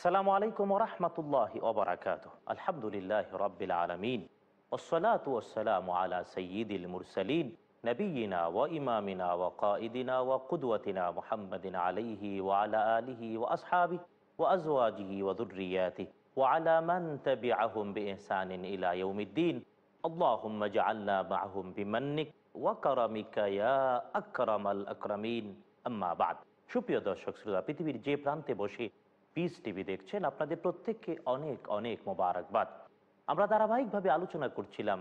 আসসালামু আলাইকুম রহমতুল্লাহ ওবরাকাত আলহামদুলিল্লাহ রবিল আলমিন ওসলাত ওসালাম আলা সঈদুল মুরসলিন নবীনা ও ইমামিনা ও কাঈদিনা ও কুদওয়াতিনা মুহাম্মদিন আলাইহি ওয়ালা আলিহি ও আসহাবি ও আজওয়াজিহি ও দুর্রিয়াতি وعلى من تبعهم بإحسان إلى يوم الدين اللهم اجعلنا معهم بمنك وكرمك يا أكرم الأكرمين أما بعد সুপ্রিয় দর্শক শ্রোতা পৃথিবীর যে প্রান্তে বসে পিস টিভি দেখছেন আপনাদের প্রত্যেককে অনেক অনেক মোবারকবাদ। আমরা ধারাবাহিকভাবে আলোচনা করছিলাম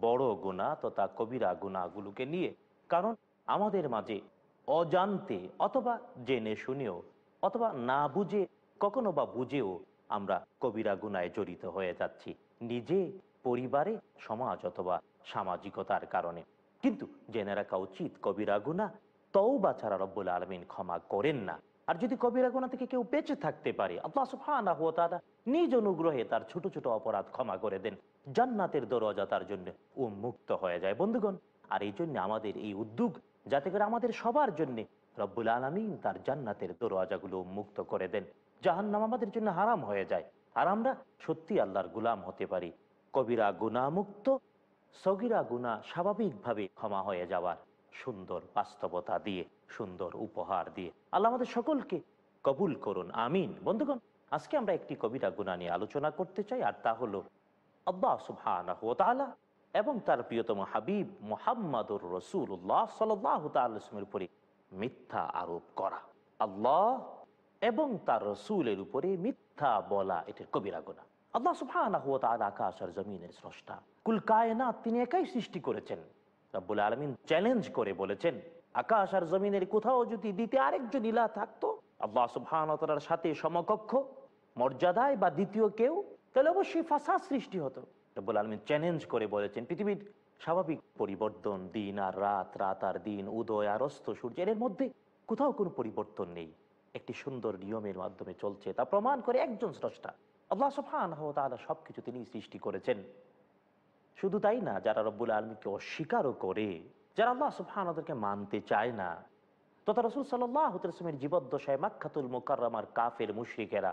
বড় গুণা তথা কবিরা গুণাগুলোকে নিয়ে। কারণ আমাদের মাঝে অজান্তে অথবা জেনে শুনেও অথবা না বুঝে, কখনো বা বুঝেও আমরা কবিরা গুনায় জড়িত হয়ে যাচ্ছি। নিজে, পরিবারে, সমাজ অথবা সামাজিকতার কারণে। কিন্তু জেনে রাখা উচিত কবিরা গুণা তওবা ছাড়া রব্বুল আলমিন ক্ষমা করেন না। আর যদি কবিরা গুণা থেকে কেউ বেঁচে থাকতে পারে, আল্লাহ তাআলা নিজ অনুগ্রহে তার ছোট ছোট অপরাধ ক্ষমা করে দেন। জান্নাতের দরজা তার জন্য উন্মুক্ত হয়ে যায়। বন্ধুগণ, আর এই জন্য আমাদের এই উদ্যোগ, যাতে করে আমাদের সবার জন্য রব্বুল আলমিন তার জান্নাতের দরওয়াজাগুলো উন্মুক্ত করে দেন। জাহান্নাম আমাদের জন্য হারাম হয়ে যায়। আর আমরা সত্যি আল্লাহর গুলাম হতে পারি। কবিরা গুণামুক্ত সগিরা গুণা স্বাভাবিকভাবে ক্ষমা হয়ে যাওয়ার সুন্দর বাস্তবতা দিয়ে সুন্দর উপহার দিয়ে। আল্লাহ আমাদের সকলকে কবুল করুন, আমিন। বন্ধুগণ, আজকে আমরা একটি কবিরা গুণা নিয়ে আলোচনা করতে চাই, আর তা হলো আব্বা সুবহানাহু এবং তার প্রিয়তম হাবিব মোহাম্মদুর রসুল্লাহ সাল্লাহ তাল্লামের উপরে মিথ্যা আরোপ করা। আল্লাহ এবং তার রসুলের উপরে মিথ্যা বলা, এটির কবিরা গোনা আল্লাহ তাআলা আকাশ আর জমিনের স্রষ্টা। কুল কায়নাত, তিনি একাই সৃষ্টি করেছেন। রব্বুল আলমিন চ্যালেঞ্জ করে বলেছেন আকাশ আর জমিনের কোথাও যদি দিতে আরেকজন ইলা থাকতো, আল্লাহ সুবহানার সাথে সমকক্ষ, মর্যাদায় বা দ্বিতীয় কেউ, তাহলে অবশ্যই ফাঁসা সৃষ্টি হতো। রব্বুল আলমিন চ্যালেঞ্জ করে বলেছেন, পৃথিবীর স্বাভাবিক পরিবর্তন, দিন আর রাত রাত আর দিন, উদয় আর অস্ত সূর্যের মধ্যে কোথাও কোনো পরিবর্তন নেই। একটি সুন্দর নিয়মের মাধ্যমে চলছে, তা প্রমাণ করে একজন স্রষ্টা। আল্লাহ সুবহান সবকিছু তিনি সৃষ্টি করেছেন। শুধু তাই না, যারা রব্বুল আলমীকে অস্বীকারও করে যারা আল্লাহ সুবহানাদেরকে মানতে চায় না, তথা রসুল সাল্লামের জীবদ্দশায় মাক্ষাতুল মোকার কাফের মুশ্রিকেরা,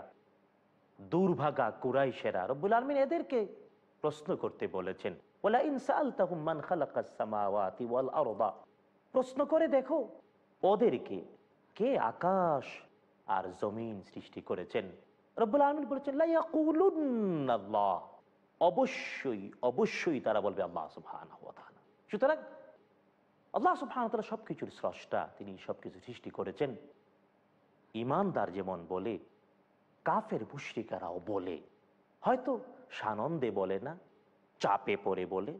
দুর্ভাগা কুরাইশেরা রব্বুল আলমিন এদেরকে প্রশ্ন করতে বলেছেন প্রশ্ন করে দেখো, ওদেরকে কে আকাশ আর জমিন সৃষ্টি করেছেন? রব্বুল আলমিন বলেছেন অবশ্যই অবশ্যই তারা বলবে আল্লাহ সুবহান সুতরাং আল্লাহ সুবহান তারা সবকিছুর স্রষ্টা, তিনি সবকিছু সৃষ্টি করেছেন। ইমানদার যেমন বলে, কাফের মুশ্রিকারাও বলে। হয়তো সানন্দে বলে না, চাপে পড়ে বলে।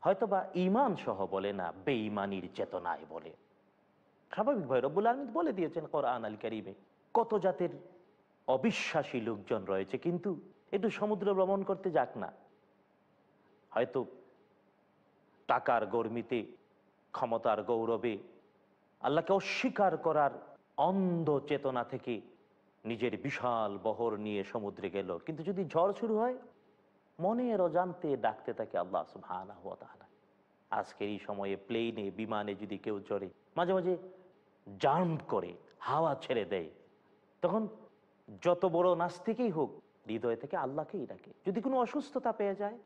হয়তো বা ইমান সহ বলে না, বেঈমানির চেতনায় বলে। স্বাভাবিক ভাই, রব্বুল আলমিদ বলে দিয়েছেন কোরআন আল কারিমে, কত জাতের অবিশ্বাসী লোকজন রয়েছে, কিন্তু একটু সমুদ্র ভ্রমণ করতে যাক না। হয়তো টাকার গর্মিতে ক্ষমতার গৌরবে আল্লাহকে অস্বীকার করার অন্ধ চেতনা থেকে নিজের বিশাল বহর নিয়ে সমুদ্রে গেল। কিন্তু যদি ঝড় শুরু হয়, মনের অজান্তে ডাকতে থাকে আল্লাহ সুবহান আজকের এই সময়ে প্লেনে বিমানে যদি কেউ চড়ে, মাঝে মাঝে জাম্প করে, হাওয়া ছেড়ে দেয়, তখন যত বড় নাস্তিকেই হোক, হৃদয় থেকে আল্লাহকেই ডাকে। যদি কোনো অসুস্থতা পেয়ে যায়,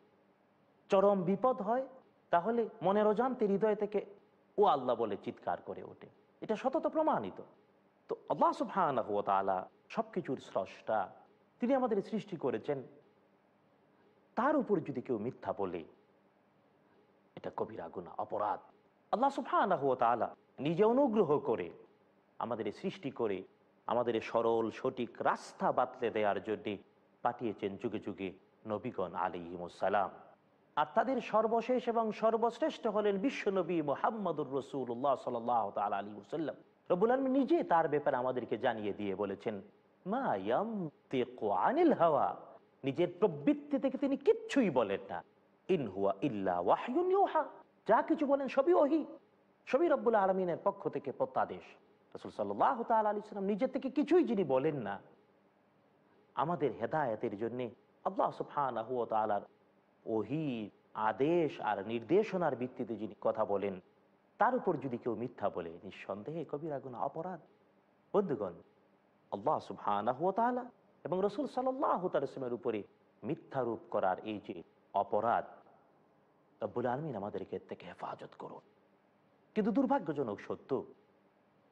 চরম বিপদ হয়, তাহলে মনের অজান্তে হৃদয় থেকে ও আল্লাহ বলে চিৎকার করে ওঠে। এটা সতত প্রমাণিত। তো আল্লাহ সুবহান তালা সবকিছুর স্রষ্টা, তিনি আমাদের সৃষ্টি করেছেন। তার উপর যদি কেউ মিথ্যা বলে, এটা কবিরা গুণা অপরাধ। আল্লাহ সুবহান তালা নিজে অনুগ্রহ করে আমাদের সৃষ্টি করে আমাদের সরল, সঠিক রাস্তা বাতলে দেওয়ার জন্যে পাঠিয়েছেন যুগে যুগে নবীগণ আলী আলিহিমসালাম আর তাদের সর্বশেষ এবং সর্বশ্রেষ্ঠ হলেন বিশ্বনবী মোহাম্মদুর রসুল্লাহ সাল্লাহ তাল আলী সাল্লাম রবুল আলম নিজে তার ব্যাপারে আমাদেরকে জানিয়ে দিয়ে বলেছেন আনিল হাওয়া। নিজের প্রবৃত্তি থেকে তিনি কিচ্ছুই বলেন না। ইনহুয়া ইল্লা ওয়াহা যা কিছু বলেন সবই ওহি। সবই রব্বুল আলমিনের পক্ষ থেকে প্রত্যাদেশ। রসুল সাল্লাহ তাল আলী সাল্লাম নিজের থেকে কিছুই যিনি বলেন না। আমাদের হেদায়তের জন্যে আল্লাহ সুফান ওহি, আদেশ আর নির্দেশনার ভিত্তিতে যিনি কথা বলেন, তার উপর যদি কেউ মিথ্যা বলে, নিঃসন্দেহে কবিরা গুণ অপরাধ। বন্ধুগণ, আল্লাহ সুবহান এবং রসুল সাল্লাহ তালসমের উপরে মিথ্যারোপ করার এই যে অপরাধ, রব্বুল আলমিন আমাদেরকে থেকে হেফাজত করুন। কিন্তু দুর্ভাগ্যজনক সত্য,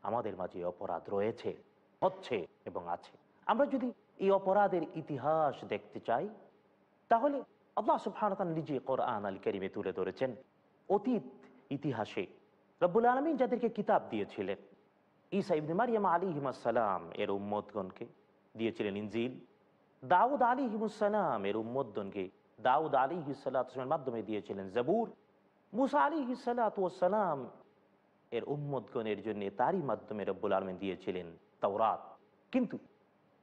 আমাদের মাঝে অপরাধ রয়েছে, হচ্ছে এবং আছে। আমরা যদি এই অপরাধের ইতিহাস দেখতে চাই, তাহলে আল্লাহ সুবহানাহু নিজে কোরআন আল করিমে তুলে ধরেছেন। অতীত, ইতিহাসে রব্বুল আলমিন যাদেরকে কিতাব দিয়েছিলেন, ঈসা ইবনে মারিয়াম আলী হিমাসালাম এর উম্মদগণকে দিয়েছিলেন ইনজিল। দাউদ আলী হিমুসালাম এর উম্মদগণকে দাউদ আলী হিসালামের মাধ্যমে দিয়েছিলেন। জবুর, মুসা আলী হিসালাম এর উম্মদগণের জন্য তারই মাধ্যমে রব্বুল আলমিন দিয়েছিলেন তাওরাত। কিন্তু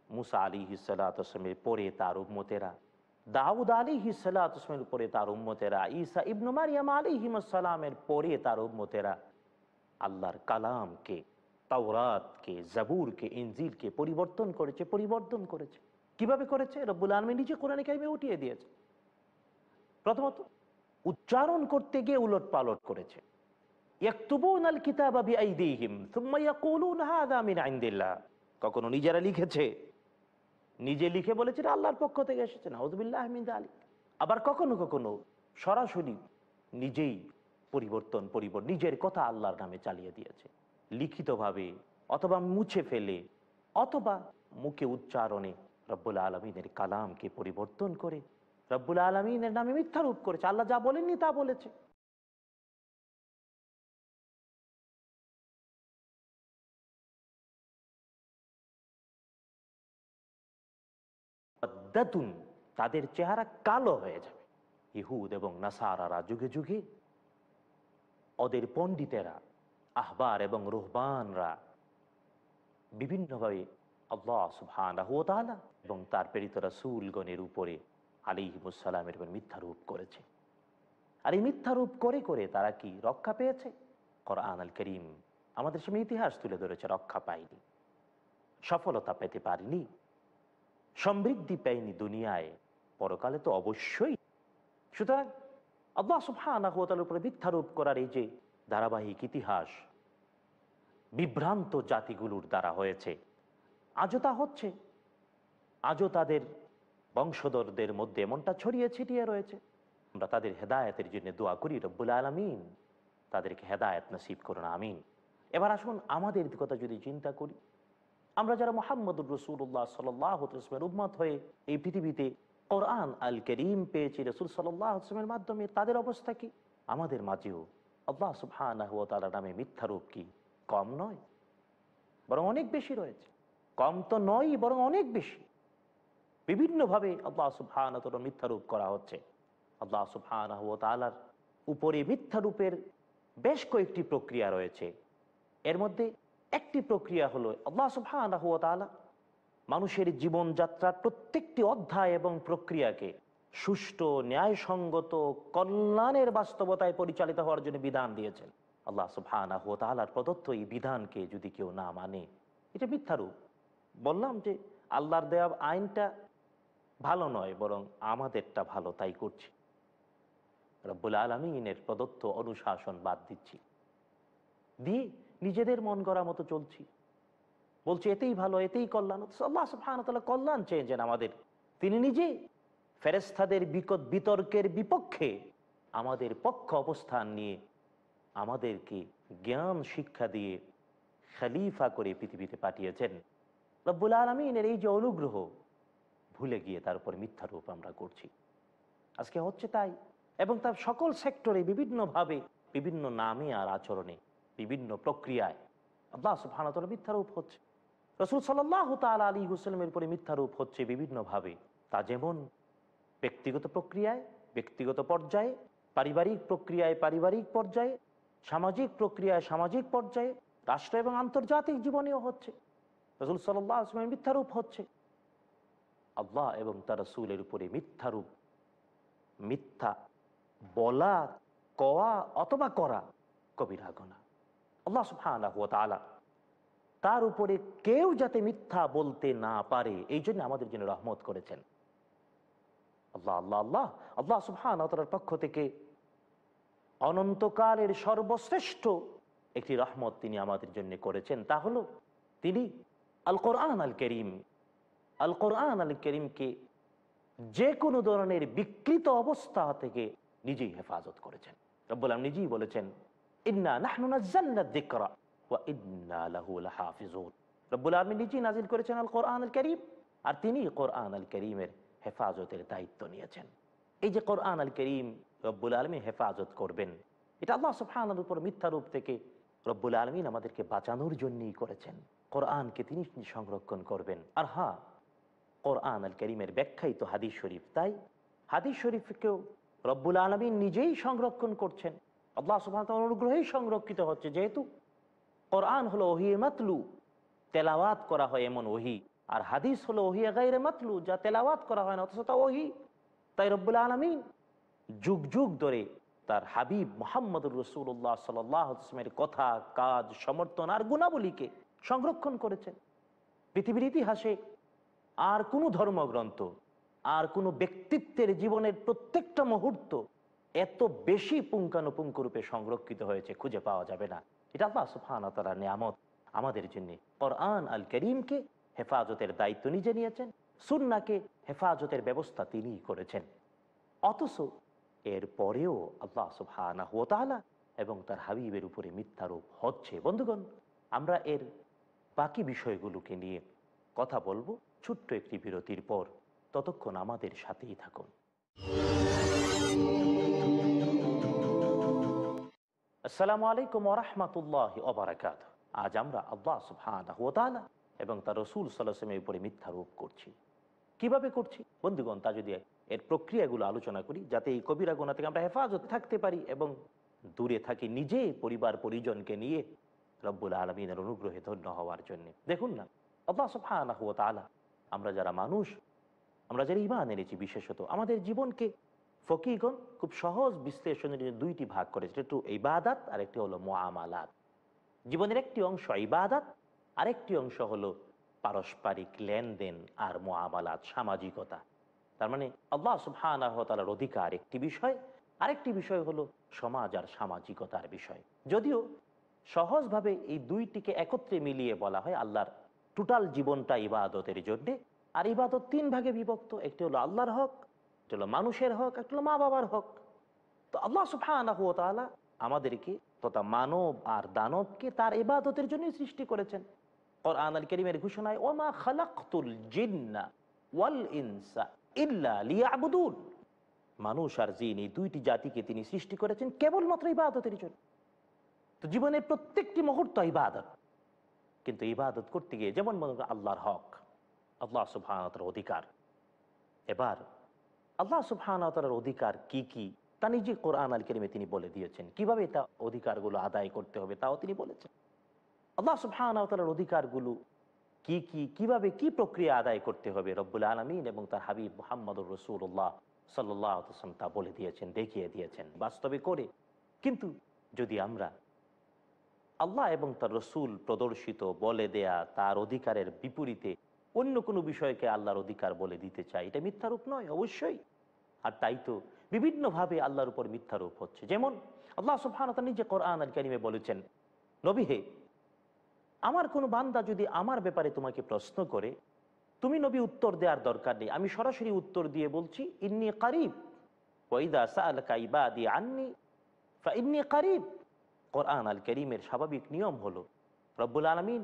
মুসা আলী হিসালামের পরে তার উম্মতেরা দাউদ আলী হিসালামের উপরে তার উম্মতেরা, ঈসা ইবনু মারিয়াম আলী হিমসালামের পরে তার উম্মতেরা আল্লাহর কালামকে, তাওরাতকে, জাবুরকে, ইনজিলকে পরিবর্তন করেছে পরিবর্তন করেছে। কীভাবে করেছে? রব্বুল আলমী নিজে কোরআন কাইমে উঠিয়ে দিয়েছে। প্রথমত, উচ্চারণ করতে গিয়ে উলট পালট করেছে কখনো নিজেরা লিখেছে নিজে লিখে বলেছে আল্লাহর পক্ষ থেকে এসেছে না আহমিদ আলী আবার কখনো কখনো সরাসরি নিজেই পরিবর্তন পরিবর্তন, নিজের কথা আল্লাহর নামে চালিয়ে দিয়েছে। লিখিতভাবে অথবা মুছে ফেলে, অথবা মুখে উচ্চারণে রব্বুল আলমিনের কালামকে পরিবর্তন করে, রব্বুল আলমিনের নামে মিথ্যারূপ করেছে। আল্লাহ যা বলেননি তা বলেছে। তাদের চেহারা কালো হয়ে যাবে। ইহুদ এবং নাসারারা যুগে যুগে ওদের পণ্ডিতেরা, আহবার এবং রোহবানরা বিভিন্নভাবে এবং তার প্রেরিত রাসুলগণের উপরে আলিহিমুসালামের উপর মিথ্যারূপ করেছে। আর এই মিথ্যারূপ করে করে তারা কি রক্ষা পেয়েছে? কোরআন আল করিম আমাদের সামনে ইতিহাস তুলে ধরেছে, রক্ষা পায়নি, সফলতা পেতে পারিনি। সমৃদ্ধি পায়নি দুনিয়ায়, পরকালে তো অবশ্যই। সুতরাং আল্লাহ সুফানার উপরে মিথ্যারোপ করার এই যে ধারাবাহিক ইতিহাস, বিভ্রান্ত জাতিগুলোর দ্বারা হয়েছে। আজও তা হচ্ছে। আজও তাদের বংশধরদের মধ্যে এমনটা ছড়িয়ে ছিটিয়ে রয়েছে। আমরা তাদের হেদায়তের জন্য দোয়া করি, রব্বুল আলমিন। তাদেরকে হেদায়ত নসিব করুন, আমিন। এবার আসুন আমাদের কথা যদি চিন্তা করি আমরা যারা মোহাম্মদুর রসুল্লাহ সাল্লামের উম্মত হয়ে এই পৃথিবীতে কোরআন আল করিম পেয়েছি, রসুল সাল্লামের মাধ্যমে, তাদের অবস্থা কি? আমাদের মাঝেও। আল্লাহ সুবহান নামে মিথ্যারূপ কি? কম নয়, বরং অনেক বেশি রয়েছে। কম তো নয় বরং অনেক বেশি। বিভিন্নভাবে আল্লাহ সুবহান মিথ্যারূপ করা হচ্ছে। আল্লাহ সুবহান তালার উপরে মিথ্যারূপের বেশ কয়েকটি প্রক্রিয়া রয়েছে। এর মধ্যে একটি প্রক্রিয়া হলো আল্লাহ সুবহান মানুষের জীবনযাত্রার প্রত্যেকটি অধ্যায় এবং প্রক্রিয়াকে সুষ্ঠু, ন্যায়সঙ্গত, কল্যাণের বাস্তবতায় পরিচালিত হওয়ার জন্য বিধান দিয়েছেন। আল্লাহ সুবহানাহ তালার প্রদত্ত এই বিধানকে যদি কেউ না মানে এটা মিথ্যারূপ বললাম যে আল্লাহর দেওয়া আইনটা ভালো নয়, বরং আমাদেরটা ভালো, তাই করছি। রব্বুল আলমিনের প্রদত্ত অনুশাসন বাদ দিচ্ছি। দিয়ে নিজেদের মন গড়া মতো চলছি। বলছে, এতেই ভালো, এতেই কল্যাণ। আল্লাহ সুবহান কল্যাণ চেয়েছেন আমাদের। তিনি নিজে ফেরেস্তাদের বিকট বিতর্কের বিপক্ষে আমাদের পক্ষ অবস্থান নিয়ে আমাদেরকে জ্ঞান শিক্ষা দিয়ে খালিফা করে পৃথিবীতে পাঠিয়েছেন। রব্বুল আলমিনের এই যে অনুগ্রহ, ভুলে গিয়ে তার উপর মিথ্যা রূপ আমরা করছি। আজকে হচ্ছে তাই। এবং তার সকল সেক্টরে বিভিন্নভাবে, বিভিন্ন নামে আর আচরণে বিভিন্ন প্রক্রিয়ায়। আল্লাহ সুফানতলা মিথ্যারূপ হচ্ছে। রসুল সাল্লাহ তাল আলী হুসলামের উপরে মিথ্যারূপ হচ্ছে বিভিন্নভাবে। তা যেমন ব্যক্তিগত প্রক্রিয়ায়, ব্যক্তিগত পর্যায়ে, পারিবারিক প্রক্রিয়ায়, পারিবারিক পর্যায়ে, সামাজিক প্রক্রিয়ায়, সামাজিক পর্যায়ে, রাষ্ট্র এবং আন্তর্জাতিক জীবনেও হচ্ছে। রসুল সাল্লাহ আসলামের মিথ্যারূপ হচ্ছে। আল্লাহ এবং তার রসুলের উপরে মিথ্যারূপ, মিথ্যা বলা, কওয়া অথবা করা কবিরা গোনা আল্লাহ তার উপরে কেউ যাতে মিথ্যা বলতে না পারে, এই জন্য আমাদের জন্য রহমত করেছেন। আল্লাহ আল্লাহ আল্লাহ আল্লাহ সুফান পক্ষ থেকে অনন্তকালের সর্বশ্রেষ্ঠ একটি রহমত তিনি আমাদের জন্য করেছেন। তা হলো, তিনি আল কোরআন আল করিম আল কোরআন আল করিমকে যে কোনো ধরনের বিকৃত অবস্থা থেকে নিজেই হেফাজত করেছেন। রব্বুল আলম নিজেই বলেছেন ইন্না নাজিল করেছেন আল আল আর তিনি আল হেফাজতের দায়িত্ব নিয়েছেন। এই যে আল হেফাজত করবেন, এটা আল্লাহ সুবহানার উপর থেকে রব্বুল আলমিন আমাদেরকে বাঁচানোর জন্যই করেছেন। কোরআনকে তিনি সংরক্ষণ করবেন। আর হ্যাঁ কোরআন আল করিমের ব্যাখ্যাই তো হাদিস শরীফ, তাই হাদিস শরীফকেও রব্বুল আলমিন নিজেই সংরক্ষণ করছেন। আল্লাহ সুবহান অনুগ্রহেই সংরক্ষিত হচ্ছে, যেহেতু কোরআন হলো ওহি মাতলু, তেলাওয়াত করা হয় এমন ওহি, আর হাদিস হলো ওহি গাইরে মাতলু, যা তেলাওয়াত করা হয় না, অথচ তা ওহি। তাই রব্বুল আলমিন যুগ যুগ ধরে তার হাবিব মোহাম্মদুর রসুল্লাহ সাল্লামের কথা, কাজ, সমর্থন আর গুণাবলীকে সংরক্ষণ করেছেন। পৃথিবীর ইতিহাসে আর কোনো ধর্মগ্রন্থ, আর কোনো ব্যক্তিত্বের জীবনের প্রত্যেকটা মুহূর্ত এত বেশি পুঙ্খানুপুঙ্খ রূপে সংরক্ষিত হয়েছে, খুঁজে পাওয়া যাবে না। এটা আল্লাহ সুফানা তারা নিয়ামত আমাদের জন্য। কোরআন আল করিমকে হেফাজতের দায়িত্ব নিজে নিয়েছেন সুন্নাকে হেফাজতের ব্যবস্থা তিনিই করেছেন। অথচ এর পরেও আল্লাহ সুবহানা হুয়ালা এবং তার হাবিবের উপরে মিথ্যারোপ হচ্ছে। বন্ধুগণ, আমরা এর বাকি বিষয়গুলোকে নিয়ে কথা বলব ছোট্ট একটি বিরতির পর। ততক্ষণ আমাদের সাথেই থাকুন। আসসালামু আলাইকুম ওরহমতুল্লাহ ওবরাকাত আজ আমরা আল্লাহ সুবহানা হুয়ালা এবং তার রসুল সাল্লামের উপরে মিথ্যারোপ করছি। কীভাবে করছি? বন্ধুগণ, তা যদি এর প্রক্রিয়াগুলো আলোচনা করি, যাতে এই কবিরা গোনা থেকে আমরা হেফাজত থাকতে পারি এবং দূরে থাকি নিজে পরিবার, পরিজনকে নিয়ে রব্বুল আলমিনের অনুগ্রহে ধন্য হওয়ার জন্য। দেখুন না, আল্লাহ সুবহানা তাআলা, আমরা যারা মানুষ, আমরা যারা ইমান এনেছি বিশেষত, আমাদের জীবনকে ফকিগণ খুব সহজ বিশ্লেষণের জন্য দুইটি ভাগ করেছে একটু ইবাদাত আর একটি হলো মোয়ামালাত জীবনের একটি অংশ ইবাদাত, আরেকটি অংশ হলো পারস্পরিক লেনদেন আর মোয়ামালাত সামাজিকতা। তার মানে আল্লাহ সুবহানার অধিকার একটি বিষয়, আরেকটি বিষয় হলো সমাজ আর সামাজিকতার বিষয়। যদিও সহজভাবে এই দুইটিকে একত্রে মিলিয়ে বলা হয় আল্লাহর টোটাল জীবনটা ইবাদতের জন্যে, আর ইবাদত তিন ভাগে বিভক্ত, একটি হলো আল্লাহর হক একটি হলো মানুষের হক একটি হলো মা বাবার হক। তো আল্লাহ সুবহানাহু আমাদেরকে তথা মানব আর দানবকে তার ইবাদতের জন্যই সৃষ্টি করেছেন। কোরআন আল করিমের ঘোষণায়, ওমা খালাকতুল জিন্না ওয়াল ইনসা ইল্লা লিয়াবুদুন। মানুষ আর জিন এই দুইটি জাতিকে তিনি সৃষ্টি করেছেন কেবলমাত্র ইবাদতের জন্য। তো জীবনের প্রত্যেকটি মুহূর্ত ইবাদত। কিন্তু ইবাদত করতে গিয়ে যেমন মনে আল্লাহর হক, আল্লাহ সুবহানতার অধিকার। এবার আল্লাহ সুবহানতার অধিকার কি কি? তা নিজে কোরআন আল করিমে তিনি বলে দিয়েছেন। কীভাবে তা অধিকারগুলো আদায় করতে হবে তাও তিনি বলেছেন। আল্লাহ সুবহানার অধিকারগুলো কি কি? কীভাবে কি প্রক্রিয়া আদায় করতে হবে? রব্বুল আলমিন এবং তার হাবিব মোহাম্মদুর রসুল্লাহ সাল্লাম তা বলে দিয়েছেন, দেখিয়ে দিয়েছেন, বাস্তবে করে। কিন্তু যদি আমরা আল্লাহ এবং তার রসুল প্রদর্শিত, বলে দেয়া তার অধিকারের বিপরীতে অন্য কোনো বিষয়কে আল্লাহর অধিকার বলে দিতে চাই এটা মিথ্যারূপ নয়, অবশ্যই। আর তাই তো বিভিন্নভাবে আল্লাহর উপর মিথ্যারূপ হচ্ছে। যেমন আল্লাহ সুবহান নিজে কোরআন আল কারিমে বলেছেন, নবী হে, আমার কোনো বান্দা যদি আমার ব্যাপারে তোমাকে প্রশ্ন করে, তুমি নবী উত্তর দেওয়ার দরকার নেই। আমি সরাসরি উত্তর দিয়ে বলছি, ইন্নি কারিব ইন্নি কারিব। কোরআন আল করিমের স্বাভাবিক নিয়ম হলো, রব্বুল আলমিন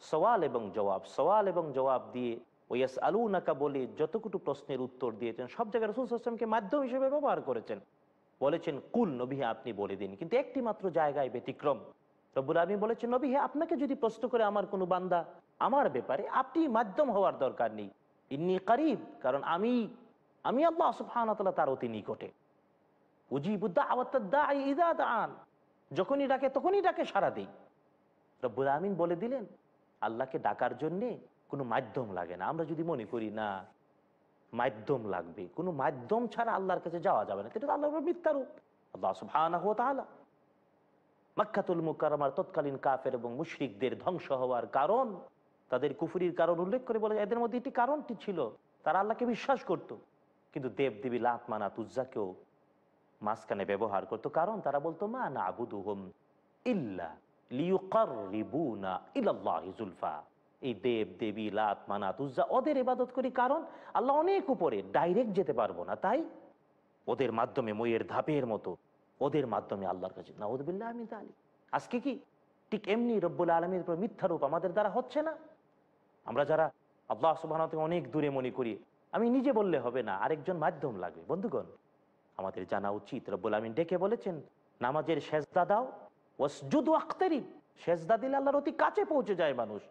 সওয়াল এবং জবাব, সওয়াল এবং জবাব দিয়ে ওয়াস আলু নাকা বলে যতটুকু প্রশ্নের উত্তর দিয়েছেন, সব জায়গায় রসুল আসলামকে মাধ্যম হিসেবে ব্যবহার করেছেন। বলেছেন, কুল নবী, আপনি বলে দিন। কিন্তু একটি মাত্র জায়গায় ব্যতিক্রম। রব্বুল আলমী বলেছেন, নবী, আপনাকে যদি প্রশ্ন করে আমার কোনো বান্দা, আমার ব্যাপারে আপনি মাধ্যম হওয়ার দরকার নেই। ইন্নি কারিব, কারণ আমি আমি আল্লাহ সুফানতলা তার অতি নিকটে। উজিবুদ্দা আওয়াত্তা যখনই ডাকে, তখনই ডাকে সারা দিই। রব্বুল আমিন বলে দিলেন আল্লাহকে ডাকার জন্যে কোনো মাধ্যম লাগে না। আমরা যদি মনে করি না, মাধ্যম লাগবে, কোনো মাধ্যম ছাড়া আল্লাহর কাছে যাওয়া যাবে না। এটা আল্লাহর মিথ্যারূপ আল্লাহ তাআলা মাক্কাতুল মুকাররমার তৎকালীন কাফের এবং মুশরিকদের ধ্বংস হওয়ার কারণ, তাদের কুফুরির কারণ উল্লেখ করে বলে এদের মধ্যে একটি কারণটি ছিল, তারা আল্লাহকে বিশ্বাস করত। কিন্তু দেব দেবী লাতমানা তুজ্জাকেও মাঝখানে ব্যবহার করত। কারণ তারা বলতো, মা না আবুদুহম ইল্লা লিউকাররিবুনা ইলাল্লাহি জুলফা। এই দেব, দেবী, লাত, মানাত, উজ্জা, ওদের ইবাদত করি কারণ আল্লাহ অনেক উপরে ডাইরেক্ট যেতে পারব না, তাই? ওদের মাধ্যমে মইয়ের ধাপের মতো, ওদের মাধ্যমে আল্লাহর কাছে। নাউদুবিল্লাহ আমি আলী আজকে কি? ঠিক এমনি রব্বুল আলমীর উপর মিথ্যারূপ আমাদের দ্বারা হচ্ছে না? আমরা যারা আল্লাহ সুবাহ থেকে অনেক দূরে মনে করি, আমি নিজে বললে হবে না, আরেকজন মাধ্যম লাগবে। বন্ধুগণ, আমাদের জানা উচিত, রব্বুল আলমিন ডেকে বলেছেন, নামাজের শেষদা দাও ওয়াসজুদু আখতারিব শেষদা দিলে আল্লাহর অতি কাছে পৌঁছে যায় মানুষ।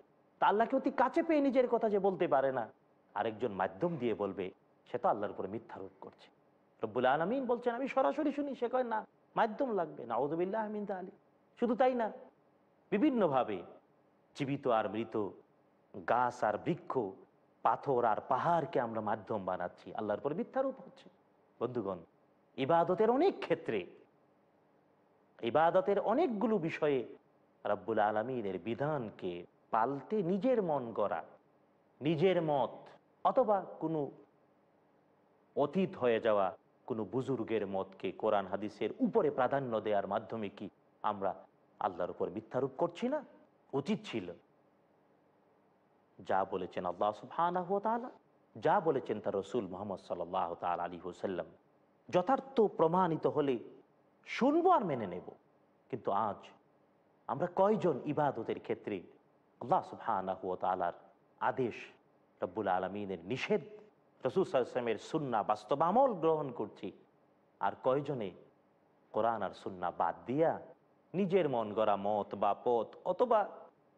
তা আল্লাহকে অতি কাছে পেয়ে নিজের কথা যে বলতে পারে না। আরেকজন মাধ্যম দিয়ে বলবে, সে তো আল্লাহর উপরে মিথ্যারোপ করছে। রব্বুল আলমিন বলছেন, আমি সরাসরি শুনি। সে কয়, না, মাধ্যম লাগবে না। ওদুবিল্লাহ আমিন আলী শুধু তাই না, বিভিন্নভাবে জীবিত আর মৃত, গাছ আর বৃক্ষ, পাথর আর পাহাড়কে আমরা মাধ্যম বানাচ্ছি। আল্লাহর পর মিথ্যারূপ হচ্ছে। বন্ধুগণ, ইবাদতের অনেক ক্ষেত্রে ইবাদতের অনেকগুলো বিষয়ে রাব্বুল আলমিনের বিধানকে পাল্টে নিজের মন গড়া, নিজের মত অথবা কোনো অতীত হয়ে যাওয়া কোনো বুজুর্গের মতকে কোরআন হাদিসের উপরে প্রাধান্য দেওয়ার মাধ্যমে কি আমরা আল্লাহর উপর মিথ্যারোপ করছি না? উচিত ছিল। যা বলেছেন আল্লাহ তাআলা, যা বলেছেন তার রসুল মোহাম্মদ সাল্লাহ তাল আলী হুসাল্লাম যথার্থ প্রমাণিত হলে শুনব আর মেনে নেব। কিন্তু আজ আমরা কয়জন ইবাদতের ক্ষেত্রে আল্লাহ সুবহানাহু ওয়া তাআলার আদেশ রব্বুল আলমিনের নিষেধ, রসুল সুন্না বাস্তব আমল গ্রহণ করছি আর কয়জনে কোরআন আর সুন্না বাদ দিয়া নিজের মন গড়া মত বা পথ অথবা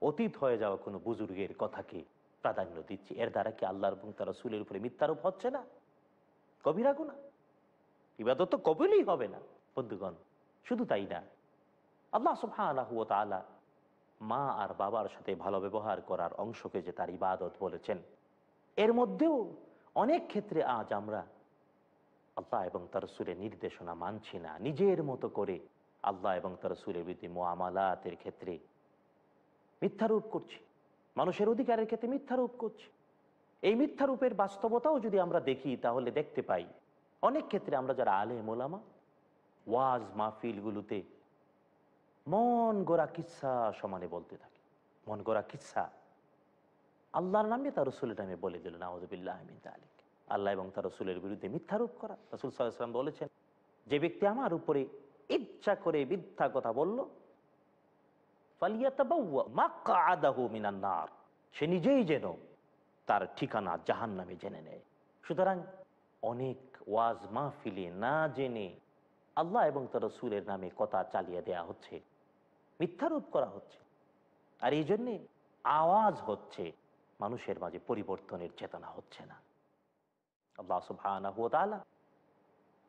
অতীত হয়ে যাওয়া কোনো বুজুর্গের কথাকে প্রাধান্য দিচ্ছি, এর দ্বারা কি আল্লাহর এবং তার রসুলের উপরে মিথ্যারোপ হচ্ছে না? কবিরা গুণা ইবাদত তো কবিলই হবে না। বন্ধুগণ, শুধু তাই না, আল্লাহ সুবহানাহু ওয়া তাআলা মা আর বাবার সাথে ভালো ব্যবহার করার অংশকে যে তার ইবাদত বলেছেন, এর মধ্যেও অনেক ক্ষেত্রে আজ আমরা আল্লাহ এবং তার সুরের নির্দেশনা মানছি না। নিজের মতো করে আল্লাহ এবং তার সুরের বিধি মোয়ামালাতের ক্ষেত্রে মিথ্যারূপ করছি। মানুষের অধিকারের ক্ষেত্রে মিথ্যারূপ করছি। এই মিথ্যারূপের বাস্তবতাও যদি আমরা দেখি, তাহলে দেখতে পাই, অনেক ক্ষেত্রে আমরা যারা আলে মোলামা ওয়াজ মাহফিলগুলোতে মন গোড়া কিচ্ছা সমানে বলতে থাকি। মন গোড়া কিচ্ছা আল্লাহর নামে তার রসুলের নামে বলে দিল আলিক আল্লাহ এবং তার রসুলের বিরুদ্ধে মিথ্যারোপ করা। রসুল সাল্লাম বলেছেন, যে ব্যক্তি আমার উপরে ইচ্ছা করে মিথ্যা কথা বলল সে নিজেই যেন তার ঠিকানা জাহান নামে জেনে নেয়। সুতরাং অনেক ওয়াজ মাহফিলে না জেনে আল্লাহ এবং তার রসুলের নামে কথা চালিয়ে দেয়া হচ্ছে। মিথ্যারোপ করা হচ্ছে। আর এই জন্যে আওয়াজ হচ্ছে। মানুষের মাঝে পরিবর্তনের চেতনা হচ্ছে না। আল্লাহ সুবহানাহু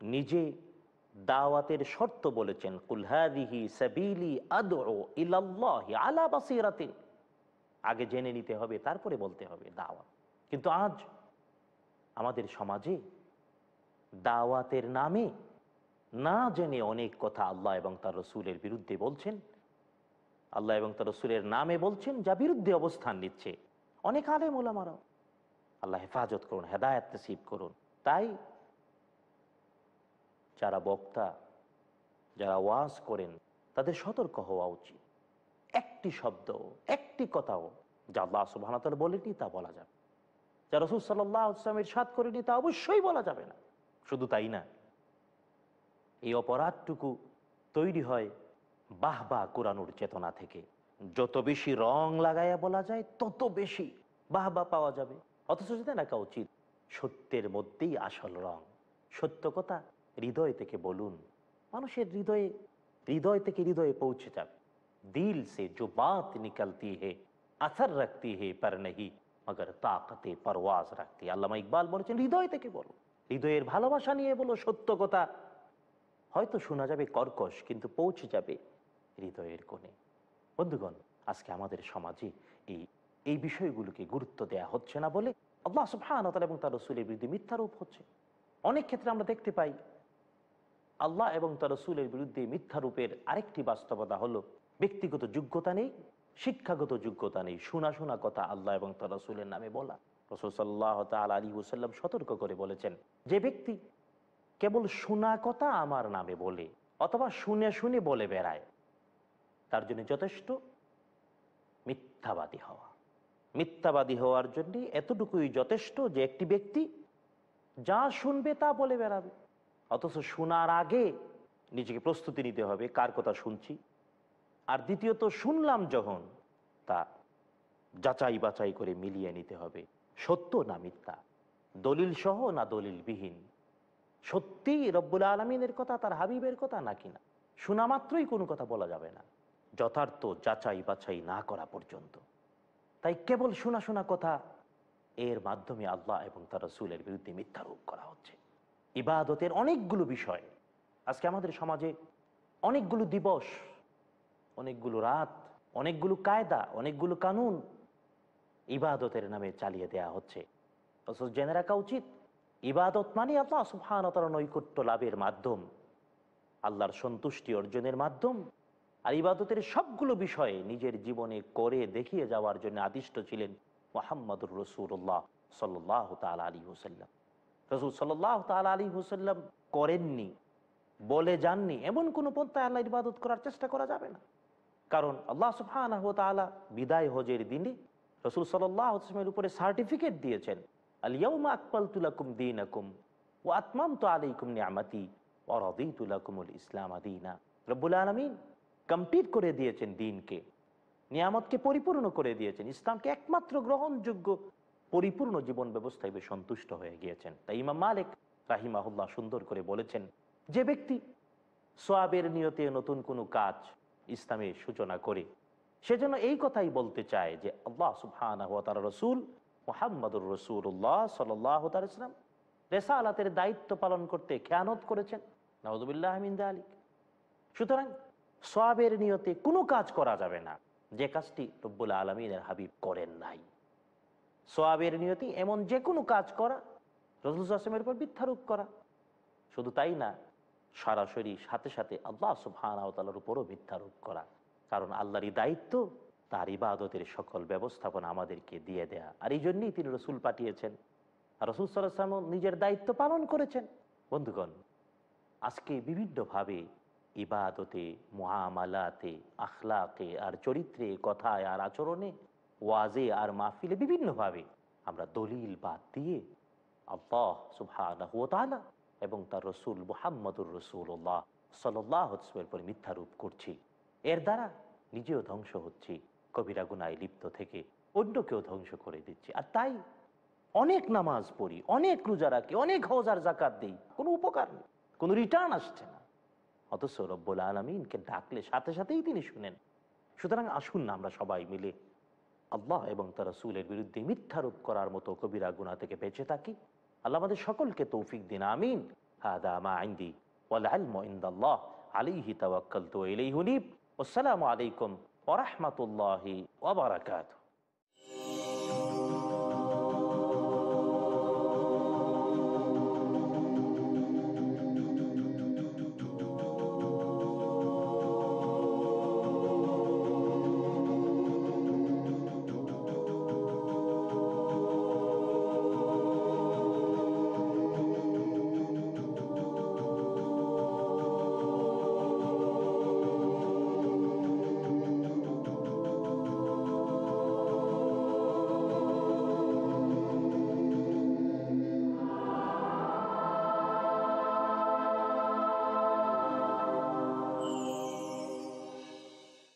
নিজে দাওয়াতের শর্ত বলেছেন সাবিলি আগে জেনে নিতে হবে, তারপরে বলতে হবে দাওয়াত। কিন্তু আজ আমাদের সমাজে দাওয়াতের নামে না জেনে অনেক কথা আল্লাহ এবং তার রসুলের বিরুদ্ধে বলছেন। আল্লাহ এবং তার রসুলের নামে বলছেন, যা বিরুদ্ধে অবস্থান নিচ্ছে। অনেক আলেম ওলামারাও। আল্লাহ হেফাজত করুন, হেদায়ত নসিব করুন। তাই যারা বক্তা, যারা ওয়াজ করেন, তাদের সতর্ক হওয়া উচিত। একটি শব্দ, একটি কথাও যা আল্লাহ সুবাহ বলেনি তা বলা যাবে যা রসুল সাল্লামের সাত করেনি তা অবশ্যই বলা যাবে না। শুধু তাই না এই অপরাধটুকু তৈরি হয় বাহবা কোরআনুর চেতনা থেকে। যত বেশি রং লাগাইয়া বলা যায়, তত বেশি বাহবা পাওয়া যাবে। অথচ যদি রাখা উচিত? সত্যের মধ্যেই আসল রং। সত্য কথা হৃদয় থেকে বলুন। মানুষের হৃদয়ে, হৃদয় থেকে হৃদয়ে পৌঁছে যাবে। দিল সে জো বাত নিকালতি হে আসার রাখতি হে পার নাহি, মগর তাকতে পরওয়াজ রাখতি। আল্লামা ইকবাল বলেছেন, হৃদয় থেকে বলো হৃদয়ের ভালোবাসা নিয়ে বলো, সত্য কথা হয়তো শোনা যাবে কর্কশ, কিন্তু পৌঁছে যাবে হৃদয়ের কোণে। বন্ধুগণ, আজকে আমাদের সমাজে এই এই বিষয়গুলোকে গুরুত্ব দেয়া হচ্ছে না বলে আল্লাহ এবং তার রসুলের বিরুদ্ধে মিথ্যারোপ হচ্ছে। অনেক ক্ষেত্রে আমরা দেখতে পাই, আল্লাহ এবং তার রসুলের বিরুদ্ধে মিথ্যারূপের আরেকটি বাস্তবতা হলো ব্যক্তিগত যোগ্যতা নেই, শিক্ষাগত যোগ্যতা নেই শোনা শোনা কথা আল্লাহ এবং তার রসুলের নামে বলা। রসুল সাল্লাহ তাল আলী ওসাল্লাম সতর্ক করে বলেছেন, যে ব্যক্তি কেবল শোনা কথা আমার নামে বলে, অথবা শুনে শুনে বলে বেড়ায়। তার জন্য যথেষ্ট মিথ্যাবাদী হওয়া। মিথ্যাবাদী হওয়ার জন্য এতটুকুই যথেষ্ট যে একটি ব্যক্তি যা শুনবে তা বলে বেড়াবে। অথচ শোনার আগে নিজেকে প্রস্তুতি নিতে হবে, কার কথা শুনছি? আর দ্বিতীয়ত, শুনলাম যখন তা যাচাই বাছাই করে মিলিয়ে নিতে হবে, সত্য না মিথ্যা? দলিল সহ না দলিল বিহীন সত্যি রব্বুল আলমিনের কথা, তার হাবিবের কথা নাকি না? শোনা মাত্রই কোনো কথা বলা যাবে না। যথার্থ যাচাই বাছাই না করা পর্যন্ত। তাই কেবল শোনা শোনা কথা, এর মাধ্যমে আল্লাহ এবং তার রসুলের বিরুদ্ধে মিথ্যারোপ করা হচ্ছে। ইবাদতের অনেকগুলো বিষয়। আজকে আমাদের সমাজে অনেকগুলো দিবস, অনেকগুলো রাত, অনেকগুলো কায়দা, অনেকগুলো কানুন ইবাদতের নামে চালিয়ে দেয়া হচ্ছে। অথচ জেনে রাখা উচিত ইবাদত মানে আল্লাহ সুফানতার নৈকট্য লাভের মাধ্যম, আল্লাহর সন্তুষ্টি অর্জনের মাধ্যম। আর ইবাদতের সবগুলো বিষয়ে নিজের জীবনে করে দেখিয়ে যাওয়ার জন্য আদিষ্ট ছিলেন মোহাম্মদুর রসুল্লাহ সাল্লাহ তাল আলী হুসাল্লাম রসুল সাল্লাহ তাল আলী হুসাল্লাম করেননি, বলে যাননি, এমন কোনো পন্থায় আল্লাহ ইবাদত করার চেষ্টা করা যাবে না। কারণ আল্লাহ সুফান বিদায় হজের দিনে রসুল সাল্লামের উপরে সার্টিফিকেট দিয়েছেন পরিপূর্ণ করে দিয়েছেন, ইসলামকে একমাত্র গ্রহণযোগ্য পরিপূর্ণ জীবন ব্যবস্থায় সন্তুষ্ট হয়ে গিয়েছেন। তাই ইমাম মালিক রাহিমাহুল্লাহ সুন্দর করে বলেছেন, যে ব্যক্তি সোয়াবের নিয়তে নতুন কোনো কাজ ইসলামের সূচনা করে সেজন্য এই কথাই বলতে চায় যে আল্লাহ সুবহান রসুল মোহাম্মদুর রসুল্লাহ সাল্লাম রেসা আলাতের দায়িত্ব পালন করতে খেয়ানত করেছেন। নওয়াজুবিল্লাহ আহমিন্দা আলী সুতরাং সোয়াবের নিয়তে কোনো কাজ করা যাবে না। যে কাজটি রব্বুল আলমিনের হাবিব করেন নাই। সোয়াবের নিয়তি এমন যে কোনো কাজ করা রসুল আসলামের উপর মিথ্যারোপ করা। শুধু তাই না, সরাসরি সাথে সাথে আল্লাহ সুবহানার উপরও মিথ্যারোপ করা। কারণ আল্লাহরই দায়িত্ব তার ইবাদতের সকল ব্যবস্থাপনা আমাদেরকে দিয়ে দেয়া। আর এই জন্যই তিনি রসুল পাঠিয়েছেন। আর রসুল সাল্লাম নিজের দায়িত্ব পালন করেছেন। বন্ধুগণ, আজকে বিভিন্নভাবে ইবাদতে মহামালাতে আখলাকে আর চরিত্রে, কথায় আর আচরণে, ওয়াজে আর মাহফিলে বিভিন্নভাবে আমরা দলিল বাদ দিয়ে আল্লাহ সুবহান এবং তার রসুল মুহাম্মদুর রসুল্লাহ সাল্লাহসমের পরে মিথ্যারোপ করছি। এর দ্বারা নিজেও ধ্বংস হচ্ছি। কবিরা গুনায় লিপ্ত থেকে অন্যকেও ধ্বংস করে দিচ্ছি। আর তাই অনেক নামাজ পড়ি, অনেক রোজা রাখি, অনেক হজার জাকাত দিই, কোনো উপকার নেই, কোনো রিটার্ন আসছে না। অথচ রব্বুল আলমিনকে ডাকলে সাথে সাথেই তিনি শুনেন। সুতরাং আসুন না আমরা সবাই মিলে আল্লাহ এবং তার রসুলের বিরুদ্ধে মিথ্যারোপ করার মতো কবিরা গুণা থেকে বেঁচে থাকি। আল্লাহ আমাদের সকলকে তৌফিক দিন, আমিন। হাদা মা আইন্দি ওয়াল আলমু আলাইহি তাওয়াক্কালতু আসসালামু আলাইকুম ওয়া রাহমাতুল্লাহি ওয়া বারাকাতুহু